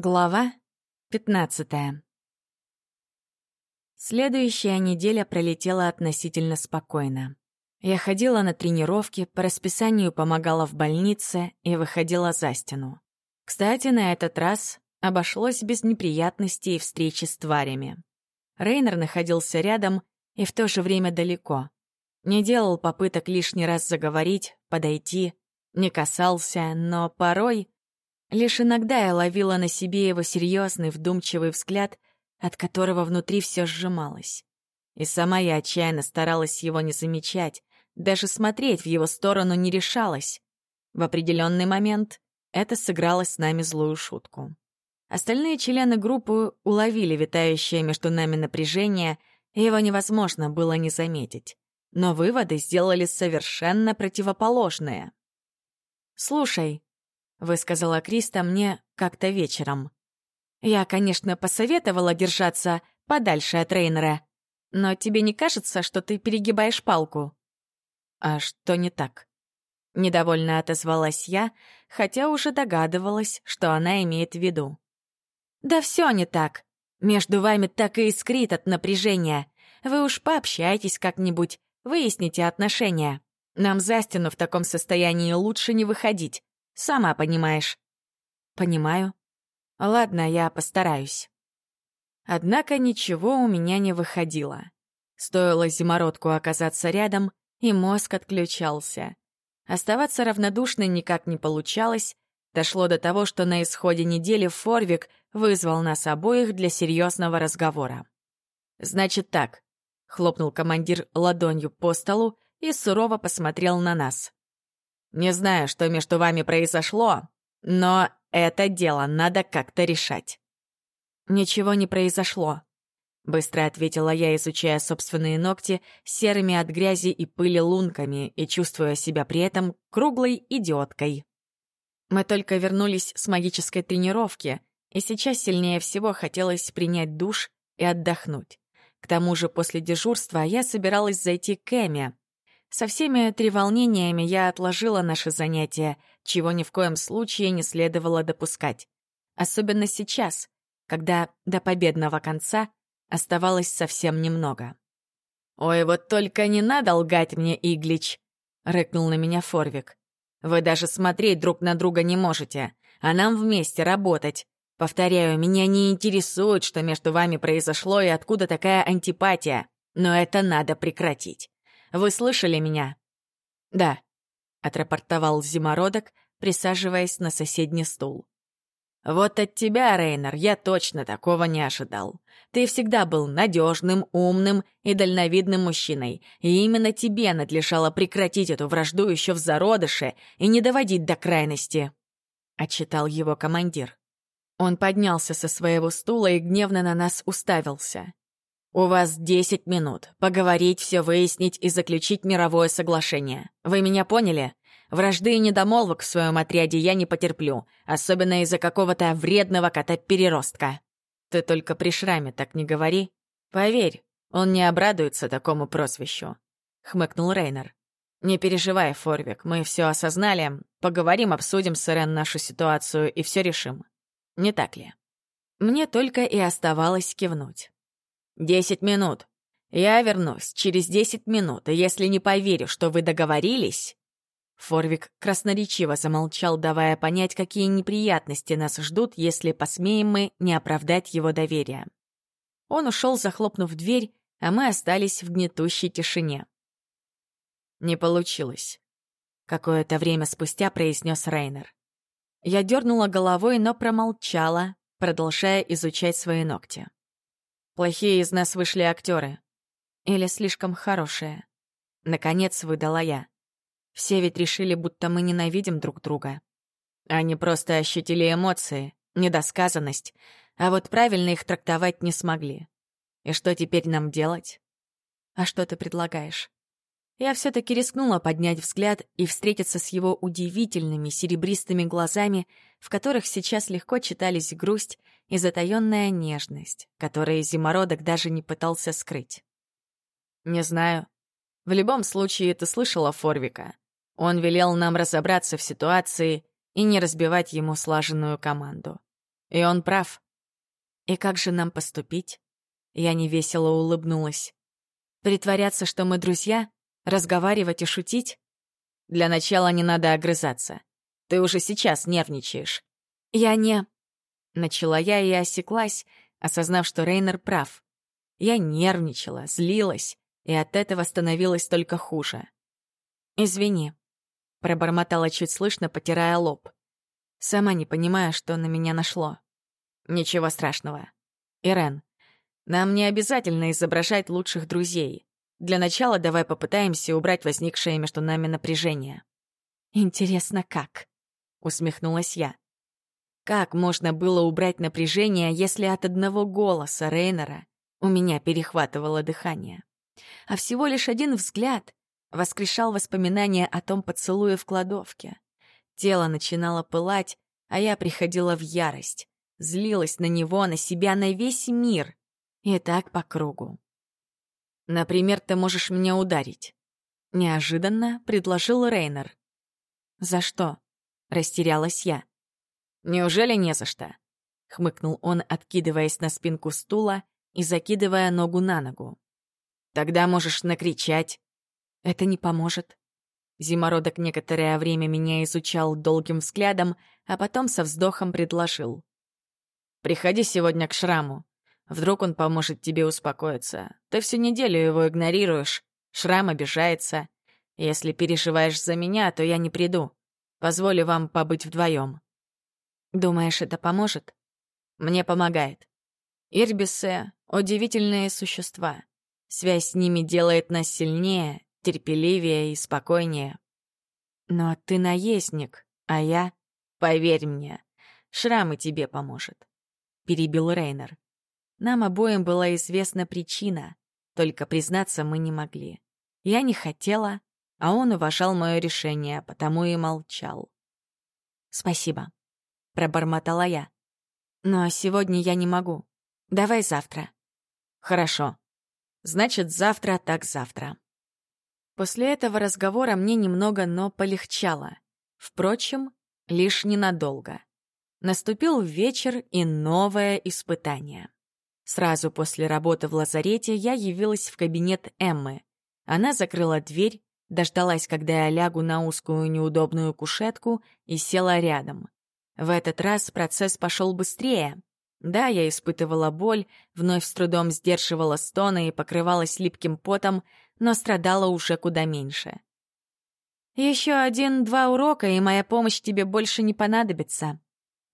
Глава 15 Следующая неделя пролетела относительно спокойно. Я ходила на тренировки, по расписанию помогала в больнице и выходила за стену. Кстати, на этот раз обошлось без неприятностей и встречи с тварями. Рейнер находился рядом и в то же время далеко. Не делал попыток лишний раз заговорить, подойти, не касался, но порой Лишь иногда я ловила на себе его серьезный, вдумчивый взгляд, от которого внутри все сжималось. И сама я отчаянно старалась его не замечать, даже смотреть в его сторону не решалась. В определенный момент это сыграло с нами злую шутку. Остальные члены группы уловили витающее между нами напряжение, и его невозможно было не заметить. Но выводы сделали совершенно противоположные. «Слушай», — высказала Криста мне как-то вечером. «Я, конечно, посоветовала держаться подальше от Рейнера, но тебе не кажется, что ты перегибаешь палку?» «А что не так?» Недовольно отозвалась я, хотя уже догадывалась, что она имеет в виду. «Да все не так. Между вами так и искрит от напряжения. Вы уж пообщайтесь как-нибудь, выясните отношения. Нам за стену в таком состоянии лучше не выходить. Сама понимаешь». «Понимаю. Ладно, я постараюсь». Однако ничего у меня не выходило. Стоило зимородку оказаться рядом, и мозг отключался. Оставаться равнодушной никак не получалось. Дошло до того, что на исходе недели Форвик вызвал нас обоих для серьезного разговора. «Значит так», — хлопнул командир ладонью по столу и сурово посмотрел на нас. Не знаю, что между вами произошло, но это дело надо как-то решать». «Ничего не произошло», — быстро ответила я, изучая собственные ногти серыми от грязи и пыли лунками и чувствуя себя при этом круглой идиоткой. Мы только вернулись с магической тренировки, и сейчас сильнее всего хотелось принять душ и отдохнуть. К тому же после дежурства я собиралась зайти к Эме, со всеми треволнениями я отложила наши занятия, чего ни в коем случае не следовало допускать. Особенно сейчас, когда до победного конца оставалось совсем немного. «Ой, вот только не надо лгать мне, Иглич!» — рыкнул на меня Форвик. «Вы даже смотреть друг на друга не можете, а нам вместе работать. Повторяю, меня не интересует, что между вами произошло и откуда такая антипатия, но это надо прекратить. Вы слышали меня?» «Да», — отрапортовал зимородок, присаживаясь на соседний стул. «Вот от тебя, Рейнер, я точно такого не ожидал. Ты всегда был надежным, умным и дальновидным мужчиной, и именно тебе надлежало прекратить эту вражду еще в зародыше и не доводить до крайности», — отчитал его командир. Он поднялся со своего стула и гневно на нас уставился. «У вас десять минут. Поговорить, все выяснить и заключить мировое соглашение. Вы меня поняли? Вражды и недомолвок в своем отряде я не потерплю, особенно из-за какого-то вредного кота-переростка. Ты только при шраме так не говори. Поверь, он не обрадуется такому просвещу», — хмыкнул Рейнер. «Не переживай, Форвик, мы все осознали. Поговорим, обсудим с Ирен нашу ситуацию и все решим. Не так ли?» Мне только и оставалось кивнуть. «Десять минут. Я вернусь через десять минут, и если не поверю, что вы договорились...» Форвик красноречиво замолчал, давая понять, какие неприятности нас ждут, если посмеем мы не оправдать его доверие. Он ушел, захлопнув дверь, а мы остались в гнетущей тишине. «Не получилось», — какое-то время спустя произнес Рейнер. Я дернула головой, но промолчала, продолжая изучать свои ногти. Плохие из нас вышли актеры. Или слишком хорошие. Наконец выдала я. Все ведь решили, будто мы ненавидим друг друга. Они просто ощутили эмоции, недосказанность, а вот правильно их трактовать не смогли. И что теперь нам делать? А что ты предлагаешь? Я все-таки рискнула поднять взгляд и встретиться с его удивительными серебристыми глазами, в которых сейчас легко читались грусть и затаённая нежность, которые зимородок даже не пытался скрыть. «Не знаю. В любом случае, ты слышала Форвика. Он велел нам разобраться в ситуации и не разбивать ему слаженную команду. И он прав. И как же нам поступить? Я невесело улыбнулась. Притворяться, что мы друзья? Разговаривать и шутить? Для начала не надо огрызаться. Ты уже сейчас нервничаешь. Я не... Начала я и осеклась, осознав, что Рейнер прав. Я нервничала, злилась, и от этого становилось только хуже. «Извини», — пробормотала чуть слышно, потирая лоб. Сама не понимая, что на меня нашло. «Ничего страшного. Ирен, нам не обязательно изображать лучших друзей. Для начала давай попытаемся убрать возникшее между нами напряжение». «Интересно, как?» — усмехнулась я. Как можно было убрать напряжение, если от одного голоса Рейнера у меня перехватывало дыхание? А всего лишь один взгляд воскрешал воспоминания о том поцелуе в кладовке. Тело начинало пылать, а я приходила в ярость. Злилась на него, на себя, на весь мир. И так по кругу. «Например, ты можешь меня ударить». Неожиданно предложил Рейнер. «За что?» — растерялась я. «Неужели не за что?» — хмыкнул он, откидываясь на спинку стула и закидывая ногу на ногу. «Тогда можешь накричать». «Это не поможет». Зимородок некоторое время меня изучал долгим взглядом, а потом со вздохом предложил. «Приходи сегодня к Шраму. Вдруг он поможет тебе успокоиться. Ты всю неделю его игнорируешь. Шрам обижается. Если переживаешь за меня, то я не приду. Позволю вам побыть вдвоем. Думаешь, это поможет? Мне помогает. Ирбисы — удивительные существа. Связь с ними делает нас сильнее, терпеливее и спокойнее. Но ты наездник, а я... Поверь мне, шрам и тебе поможет. Перебил Рейнер. Нам обоим была известна причина, только признаться мы не могли. Я не хотела, а он уважал мое решение, потому и молчал. «Спасибо», пробормотала я. «Но сегодня я не могу. Давай завтра». «Хорошо. Значит, завтра так завтра». После этого разговора мне немного, но полегчало. Впрочем, лишь ненадолго. Наступил вечер и новое испытание. Сразу после работы в лазарете я явилась в кабинет Эммы. Она закрыла дверь, дождалась, когда я лягу на узкую неудобную кушетку и села рядом. В этот раз процесс пошел быстрее. Да, я испытывала боль, вновь с трудом сдерживала стоны и покрывалась липким потом, но страдала уже куда меньше. «Еще один-два урока, и моя помощь тебе больше не понадобится», —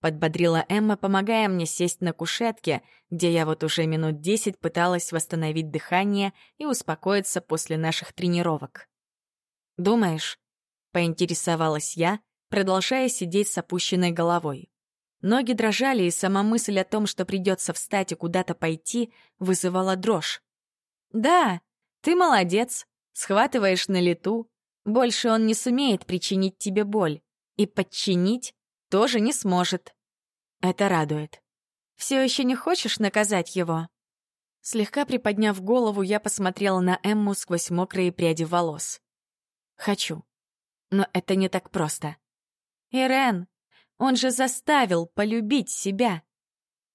подбодрила Эмма, помогая мне сесть на кушетке, где я вот уже минут десять пыталась восстановить дыхание и успокоиться после наших тренировок. «Думаешь?» — поинтересовалась я, продолжая сидеть с опущенной головой. Ноги дрожали, и сама мысль о том, что придется встать и куда-то пойти, вызывала дрожь. «Да, ты молодец, схватываешь на лету. Больше он не сумеет причинить тебе боль. И подчинить тоже не сможет. Это радует. Все еще не хочешь наказать его?» Слегка приподняв голову, я посмотрела на Эмму сквозь мокрые пряди волос. «Хочу. Но это не так просто. Ирен, он же заставил полюбить себя.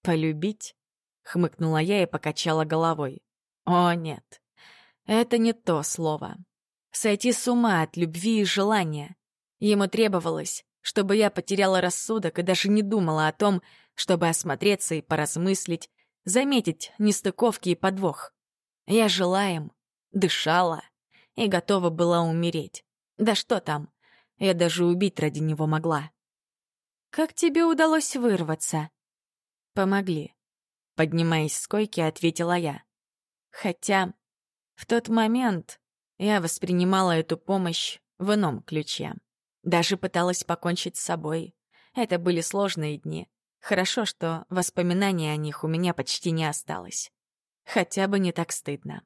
Полюбить? Хмыкнула я и покачала головой. О, нет. Это не то слово. Сойти с ума от любви и желания. Ему требовалось, чтобы я потеряла рассудок и даже не думала о том, чтобы осмотреться и поразмыслить, заметить нестыковки и подвох. Я жила им, дышала и готова была умереть. Да что там, я даже убить ради него могла. «Как тебе удалось вырваться?» «Помогли», — поднимаясь с койки, ответила я. Хотя в тот момент я воспринимала эту помощь в ином ключе. Даже пыталась покончить с собой. Это были сложные дни. Хорошо, что воспоминаний о них у меня почти не осталось. Хотя бы не так стыдно.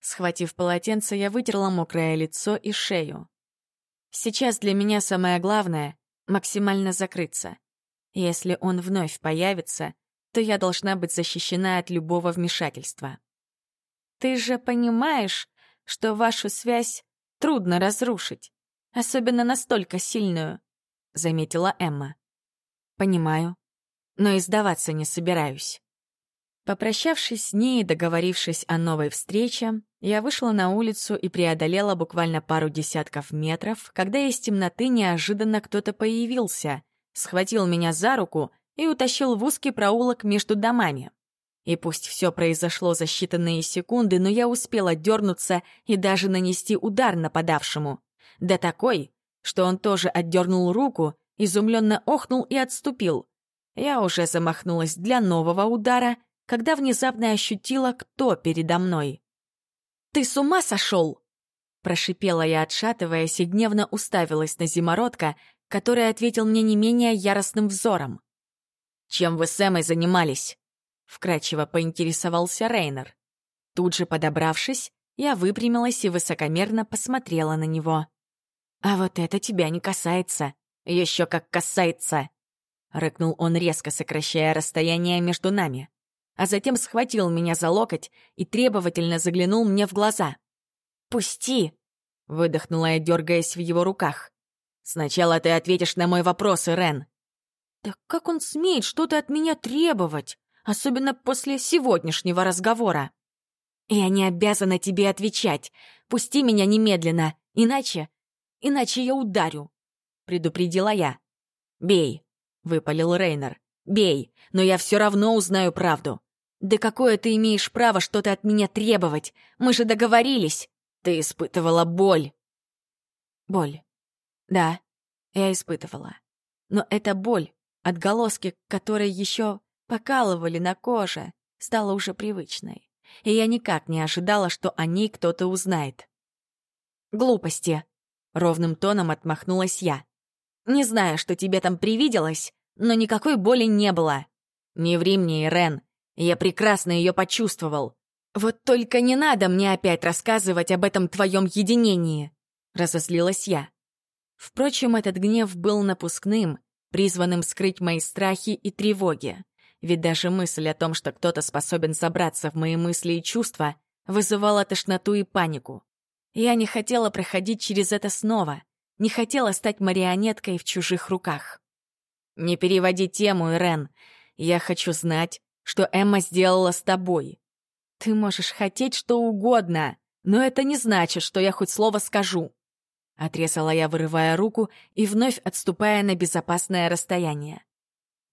Схватив полотенце, я вытерла мокрое лицо и шею. Сейчас для меня самое главное — максимально закрыться. Если он вновь появится, то я должна быть защищена от любого вмешательства. Ты же понимаешь, что вашу связь трудно разрушить, особенно настолько сильную, — заметила Эмма. Понимаю. но и сдаваться не собираюсь. Попрощавшись с ней и договорившись о новой встрече, я вышла на улицу и преодолела буквально пару десятков метров, когда из темноты неожиданно кто-то появился, схватил меня за руку и утащил в узкий проулок между домами. И пусть все произошло за считанные секунды, но я успела дернуться и даже нанести удар нападавшему. Да такой, что он тоже отдернул руку, изумленно охнул и отступил. Я уже замахнулась для нового удара — когда внезапно ощутила, кто передо мной. «Ты с ума сошел?» Прошипела я, отшатываясь, и гневно уставилась на зимородка, который ответил мне не менее яростным взором. «Чем вы с Эмой занимались?» Вкрадчиво поинтересовался Рейнер. Тут же подобравшись, я выпрямилась и высокомерно посмотрела на него. «А вот это тебя не касается. Еще как касается!» Рыкнул он резко, сокращая расстояние между нами а затем схватил меня за локоть и требовательно заглянул мне в глаза. «Пусти!» — выдохнула я, дергаясь в его руках. «Сначала ты ответишь на мой вопрос, Ирен». «Да как он смеет что-то от меня требовать, особенно после сегодняшнего разговора?» «Я не обязана тебе отвечать. Пусти меня немедленно, иначе... иначе я ударю», — предупредила я. «Бей», — выпалил Рейнер. «Бей, но я все равно узнаю правду. «Да какое ты имеешь право что-то от меня требовать? Мы же договорились!» «Ты испытывала боль!» Боль. Да, я испытывала. Но эта боль, отголоски которой еще покалывали на коже, стала уже привычной. И я никак не ожидала, что о ней кто-то узнает. «Глупости!» — ровным тоном отмахнулась я. «Не знаю, что тебе там привиделось, но никакой боли не было. Не ври мне, Ирен, я прекрасно ее почувствовал. Вот только не надо мне опять рассказывать об этом твоем единении, разозлилась я. Впрочем, этот гнев был напускным, призванным скрыть мои страхи и тревоги. Ведь даже мысль о том, что кто-то способен забраться в мои мысли и чувства, вызывала тошноту и панику. Я не хотела проходить через это снова, не хотела стать марионеткой в чужих руках. «Не переводи тему, Ирен. Я хочу знать, что Эмма сделала с тобой. Ты можешь хотеть что угодно, но это не значит, что я хоть слово скажу. Отрезала я, вырывая руку и вновь отступая на безопасное расстояние.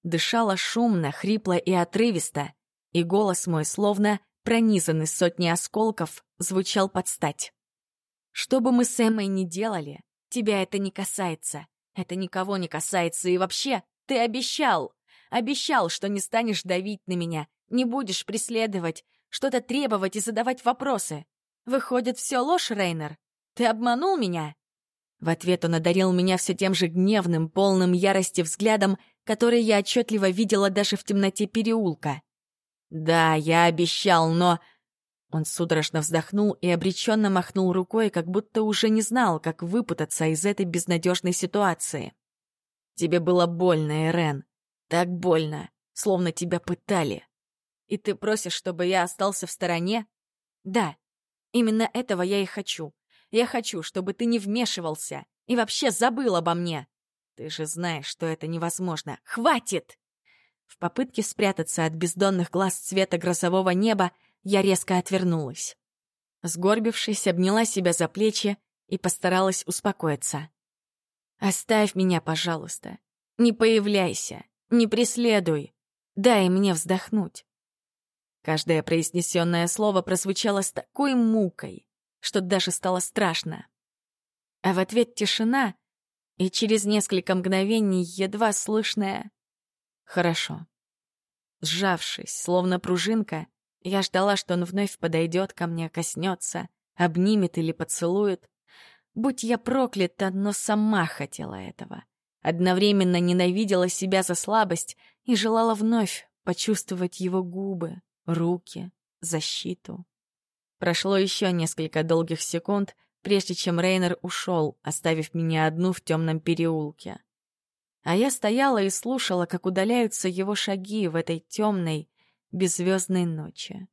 Дышала шумно, хрипло и отрывисто, и голос мой, словно пронизанный сотней осколков, звучал под стать. Что бы мы с Эммой ни делали, тебя это не касается. Это никого не касается, и вообще, ты обещал. Обещал, что не станешь давить на меня, не будешь преследовать, что-то требовать и задавать вопросы. Выходит, все ложь, Рейнер? Ты обманул меня?» В ответ он одарил меня все тем же гневным, полным ярости взглядом, который я отчетливо видела даже в темноте переулка. «Да, я обещал, но...» Он судорожно вздохнул и обреченно махнул рукой, как будто уже не знал, как выпутаться из этой безнадежной ситуации. «Тебе было больно, Эрен. Так больно, словно тебя пытали. И ты просишь, чтобы я остался в стороне? Да, именно этого я и хочу. Я хочу, чтобы ты не вмешивался и вообще забыл обо мне. Ты же знаешь, что это невозможно. Хватит! В попытке спрятаться от бездонных глаз цвета грозового неба я резко отвернулась. Сгорбившись, обняла себя за плечи и постаралась успокоиться. «Оставь меня, пожалуйста. Не появляйся. Не преследуй. Дай мне вздохнуть. Каждое произнесенное слово прозвучало с такой мукой, что даже стало страшно. А в ответ тишина и через несколько мгновений едва слышное «хорошо». Сжавшись, словно пружинка, я ждала, что он вновь подойдет ко мне, коснется, обнимет или поцелует. Будь я проклята, но сама хотела этого. Одновременно ненавидела себя за слабость и желала вновь почувствовать его губы, руки, защиту. Прошло еще несколько долгих секунд, прежде чем Рейнер ушел, оставив меня одну в темном переулке. А я стояла и слушала, как удаляются его шаги в этой темной, беззвездной ночи.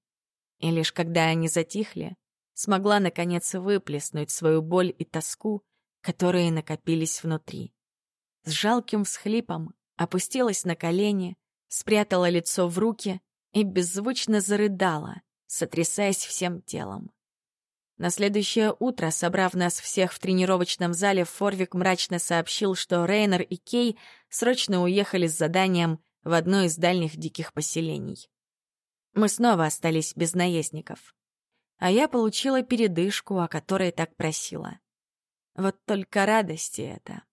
И лишь когда они затихли, смогла наконец выплеснуть свою боль и тоску, которые накопились внутри с жалким всхлипом опустилась на колени, спрятала лицо в руки и беззвучно зарыдала, сотрясаясь всем телом. На следующее утро, собрав нас всех в тренировочном зале, Форвик мрачно сообщил, что Рейнер и Кей срочно уехали с заданием в одно из дальних диких поселений. Мы снова остались без наездников. А я получила передышку, о которой так просила. Вот только радости это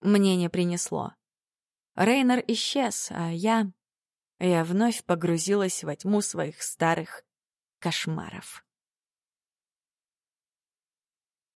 мне не принесло. Рейнер исчез, а я... Я вновь погрузилась во тьму своих старых кошмаров.